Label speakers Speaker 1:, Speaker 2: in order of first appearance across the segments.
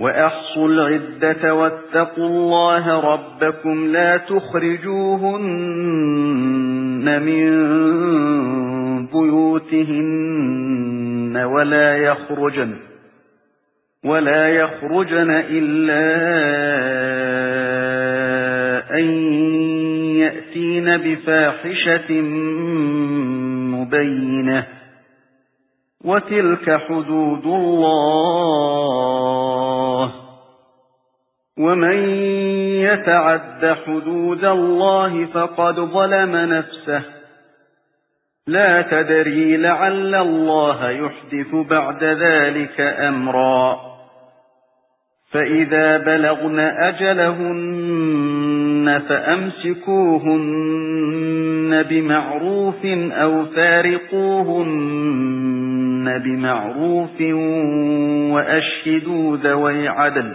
Speaker 1: وَأَحْصُوا الْعِدَّةَ وَاتَّقُوا اللَّهَ رَبَّكُمْ لَا تُخْرِجُوهُنَّ مِنْ بُيُوتِهِنَّ وَلَا يَخْرُجْنَ وَلَا يَخْرُجْنَ إِلَّا أَنْ يَأْتِينَ بِفَاحِشَةٍ مُبَيِّنَةٍ وَتِلْكَ حُدُودُ اللَّهِ وَمَن يَتَعَدَّ حُدُودَ اللَّهِ فَقَدْ ظَلَمَ نَفْسَهُ لَا تَدْرِي لَعَلَّ اللَّهَ يُحْدِثُ بَعْدَ ذَلِكَ أَمْرًا فَإِذَا بَلَغْنَ أَجَلَهُنَّ فَأَمْسِكُوهُنَّ بِمَعْرُوفٍ أَوْ فَارِقُوهُنَّ بِمَعْرُوفٍ وَأَشْهِدُوا ذَوَيْ عَدْلٍ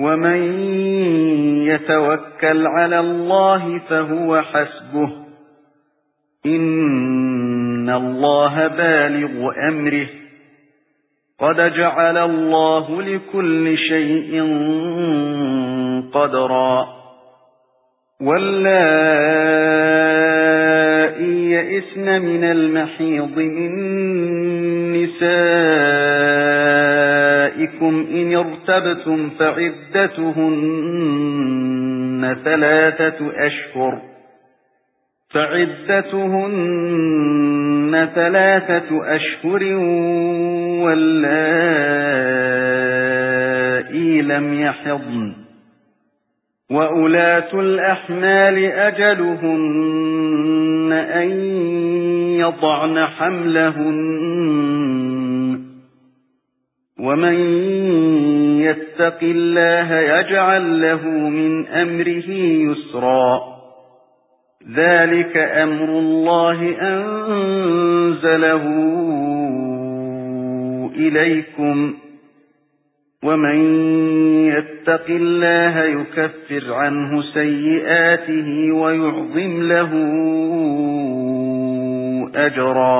Speaker 1: ومن يتوكل على الله فهو حسبه إن الله بالغ أمره قد جعل الله لكل شيء قدرا إن يئسن من المحيض من نسائه نِسَائِكُمْ إِنِ ارْتَبْتُمْ فَعِدَّتُهُنَّ ثَلَاثَةُ أَشْهُرٍ فَعِدَّتُهُنَّ ثَلَاثَةُ أَشْهُرٍ وَاللَّائِي لَمْ يَحِضْنَ وَأُولَاتُ الْأَحْمَالِ أَجَلُهُنَّ أَن يَضَعْنَ حَمْلَهُنَّ وَمَن يَتَّقِ اللَّهَ يَجْعَل لَّهُ مِنْ أَمْرِهِ يُسْرًا ذَلِكَ أَمْرُ اللَّهِ أَنزَلَهُ إِلَيْكُمْ وَمَن يَتَّقِ اللَّهَ يُكَفِّرْ عَنْهُ سَيِّئَاتِهِ وَيُعْظِمْ لَهُ أَجْرًا